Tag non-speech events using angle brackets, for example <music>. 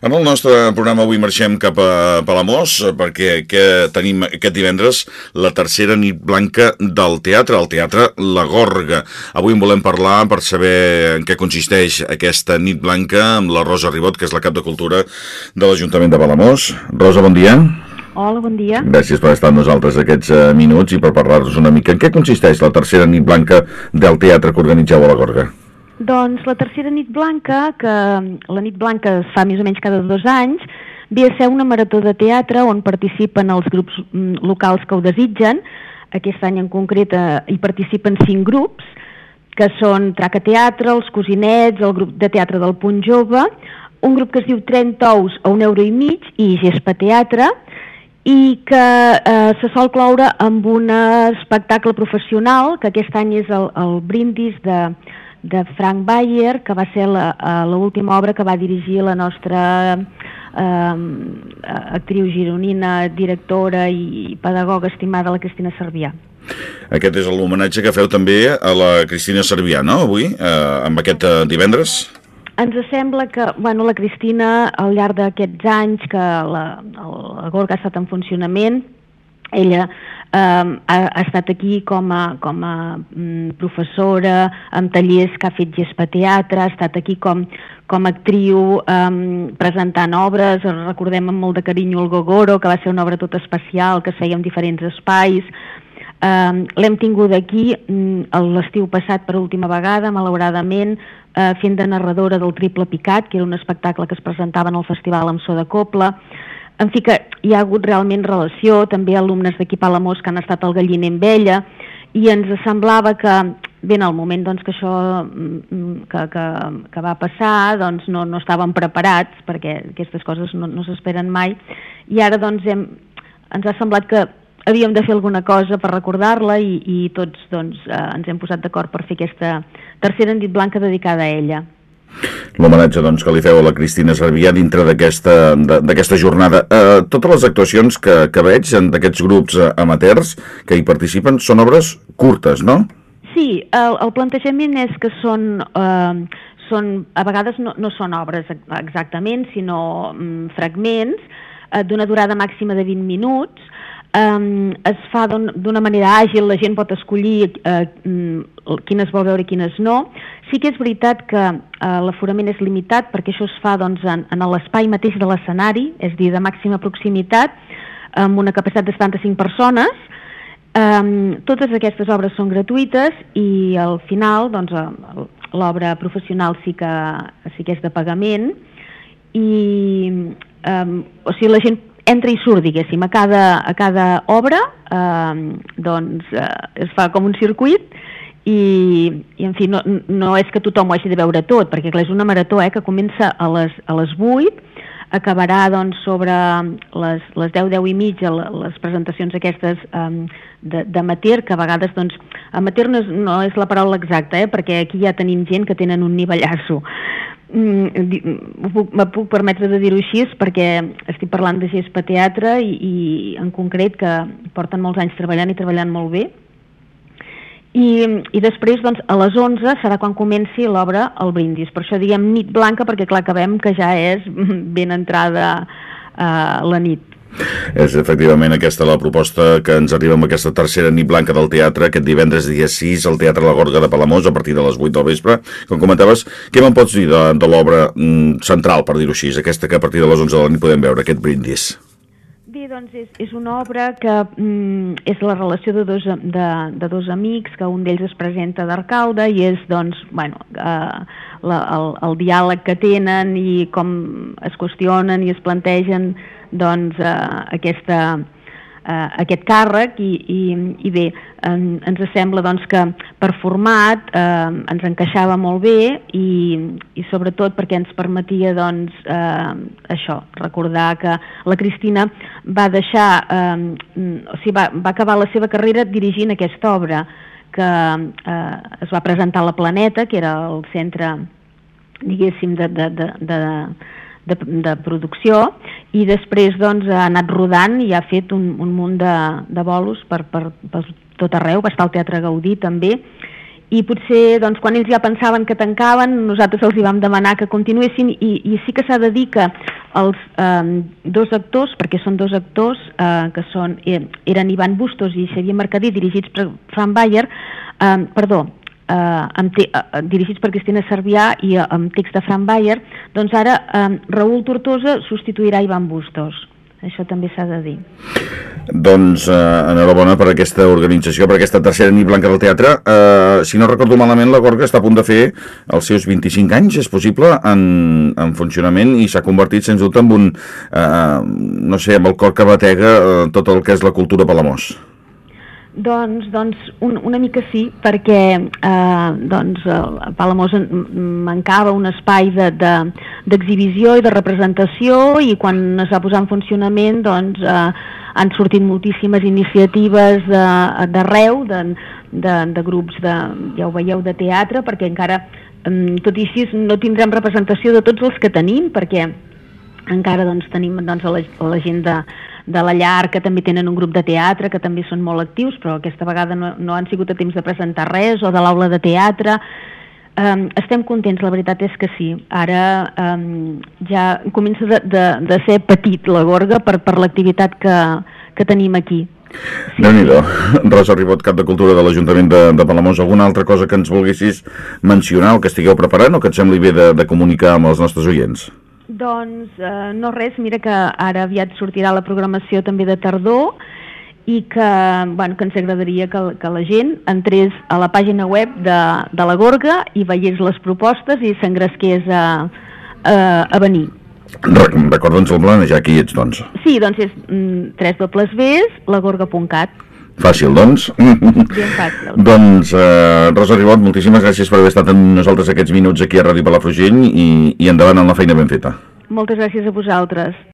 En el nostre programa avui marxem cap a Palamós perquè que tenim aquest divendres la tercera nit blanca del teatre, el teatre La Gorga. Avui en volem parlar per saber en què consisteix aquesta nit blanca amb la Rosa Ribot, que és la cap de cultura de l'Ajuntament de Palamós. Rosa, bon dia. Hola, bon dia. Gràcies per estar amb nosaltres aquests uh, minuts i per parlar-nos una mica. En què consisteix la tercera nit blanca del teatre que organitzeu a La Gorga? Doncs la tercera nit blanca, que la nit blanca es fa més o menys cada dos anys, ve a ser una marató de teatre on participen els grups mm, locals que ho desitgen. Aquest any en concret eh, hi participen cinc grups, que són Traca Teatre, els Cosinets, el grup de teatre del Punt Jove, un grup que es diu 30 ous a un euro i mig i Gespa Teatre, i que eh, se sol cloure amb un espectacle professional, que aquest any és el, el brindis de, de Frank Bayer, que va ser eh, l'última obra que va dirigir la nostra eh, actriu gironina, directora i pedagoga estimada, la Cristina Servià. Aquest és l'homenatge que feu també a la Cristina Servià, no?, avui, eh, amb aquest eh, divendres? Ens sembla que bueno, la Cristina, al llarg d'aquests anys que la, la Gorga ha estat en funcionament, ella eh, ha, ha estat aquí com a, com a mm, professora, amb tallers que ha fet gespa teatre, ha estat aquí com, com a actriu eh, presentant obres, recordem amb molt de carinyo el Gogoro, que va ser una obra tot especial, que es feia en diferents espais, eh, l'hem tingut aquí mm, l'estiu passat per última vegada, malauradament, eh, fent de narradora del Triple Picat, que era un espectacle que es presentava en el Festival amb so de Copla, en fi que hi ha hagut realment relació, també alumnes d'aquí Palamós que han estat al galliner amb ella, i ens semblava que, bé, en el moment doncs, que això mm, mm, que, que, que va passar, doncs no, no estàvem preparats, perquè aquestes coses no, no s'esperen mai, i ara doncs hem, ens ha semblat que havíem de fer alguna cosa per recordar-la i, i tots doncs, eh, ens hem posat d'acord per fer aquesta tercera nit blanca dedicada a ella. L'homenatge doncs, que li feu a la Cristina Servià dintre d'aquesta jornada. Eh, totes les actuacions que, que veig d'aquests grups eh, amateurs que hi participen són obres curtes, no? Sí, el, el plantejament és que són, eh, són a vegades no, no són obres exactament, sinó mm, fragments eh, d'una durada màxima de 20 minuts, um, es fa d'una manera àgil, la gent pot escollir uh, quines vol veure i quines no. Sí que és veritat que uh, l'aforament és limitat perquè això es fa doncs, en, en l'espai mateix de l'escenari, és dir, de màxima proximitat, amb una capacitat de 75 persones. Um, totes aquestes obres són gratuïtes i al final doncs, l'obra professional sí que, sí que és de pagament i um, o sigui, la gent entra i surt, diguéssim, a cada, a cada obra eh, doncs eh, es fa com un circuit i, i en fi, no, no és que tothom ho hagi de veure tot, perquè clar, és una marató eh, que comença a les, a les 8, acabarà doncs, sobre les, les 10, 10 i mitja, les presentacions aquestes um, d'amateur, que a vegades, doncs, amateur no és, no és la paraula exacta, eh, perquè aquí ja tenim gent que tenen un nivellasso. Mm, puc, me puc permetre de dir-ho així perquè estic parlant de gespa teatre i, i en concret que porten molts anys treballant i treballant molt bé. I, i després doncs, a les 11 serà quan comenci l'obra El Brindis. Per això diem nit blanca perquè clar acabem que ja és ben entrada uh, la nit és efectivament aquesta la proposta que ens arriba amb aquesta tercera nit blanca del teatre, aquest divendres dia 6 al Teatre La Gorga de Palamós a partir de les 8 del vespre. Com comentaves, què me'n pots dir de, de l'obra mm, central, per dir-ho així, aquesta que a partir de les 11 de la nit podem veure, aquest brindis? Bé, doncs és, és una obra que mm, és la relació de dos, de, de dos amics, que un d'ells es presenta d'arcalde i és, doncs, bueno, eh, la, el, el diàleg que tenen i com es qüestionen i es plantegen doncs, eh, aquesta, eh, aquest càrrec i, i, i bé, en, ens sembla doncs, que per format eh, ens encaixava molt bé i, i sobretot perquè ens permetia doncs, eh, això, recordar que la Cristina va deixar, eh, o sigui, va, va acabar la seva carrera dirigint aquesta obra que eh, es va presentar a la Planeta, que era el centre diguéssim de, de, de, de de, de producció i després doncs, ha anat rodant i ha fet un, un munt de, de bolos per, per, per tot arreu, va estar al Teatre Gaudí també. I potser doncs, quan ells ja pensaven que tancaven, nosaltres els hi vam demanar que continuessin i, i sí que s'ha de dir que els eh, dos actors, perquè són dos actors eh, que són, eh, eren Ivan Bustos i Xavier Mercadí, dirigits per Fran Bayer, eh, perdó, eh, amb te, eh, dirigits per Cristina Servià i eh, amb text de Fran Bayer, doncs ara eh, Raül Tortosa substituirà Ivan Bustos. Això també s'ha de dir. Doncs eh, enhorabona per aquesta organització, per aquesta tercera nit blanca del teatre. Eh, si no recordo malament, la Gorga està a punt de fer els seus 25 anys, és possible, en, en funcionament i s'ha convertit, sens dubte, en un, eh, no sé, amb el cor que batega eh, tot el que és la cultura palamós. Doncs, doncs un, una mica sí, perquè eh, doncs, a Palamós mancava un espai d'exhibició de, de, i de representació i quan es va posar en funcionament doncs, eh, han sortit moltíssimes iniciatives d'arreu, de, de, de, de grups, de, ja ho veieu, de teatre, perquè encara, tot i així, no tindrem representació de tots els que tenim, perquè encara doncs, tenim doncs, la, la gent de, de la llar, que també tenen un grup de teatre, que també són molt actius, però aquesta vegada no, no han sigut a temps de presentar res, o de l'aula de teatre. Um, estem contents, la veritat és que sí. Ara um, ja comença de, de, de ser petit la gorga per, per l'activitat que, que tenim aquí. Sí. déu nhi Rosa Ribot, cap de Cultura de l'Ajuntament de, de Palamós. Alguna altra cosa que ens volguessis mencionar o que estigueu preparant o que et sembli bé de, de comunicar amb els nostres oients? Doncs eh, no res, mira que ara aviat sortirà la programació també de tardor i que, bueno, que ens agradaria que, que la gent entrés a la pàgina web de, de la Gorga i veiés les propostes i s'engresqués a, a, a venir. Recorda'ns el plan, ja aquí ets, doncs. Sí, doncs és mm, 3 dobles Bs, lagorga.cat. Fàcil, doncs. <laughs> Fàcil. doncs, eh, Rosa Ribot, moltíssimes gràcies per haver estat amb nosaltres aquests minuts aquí a Ràdio Palafrugell i, i endavant amb la feina ben feta. Moltes gràcies a vosaltres.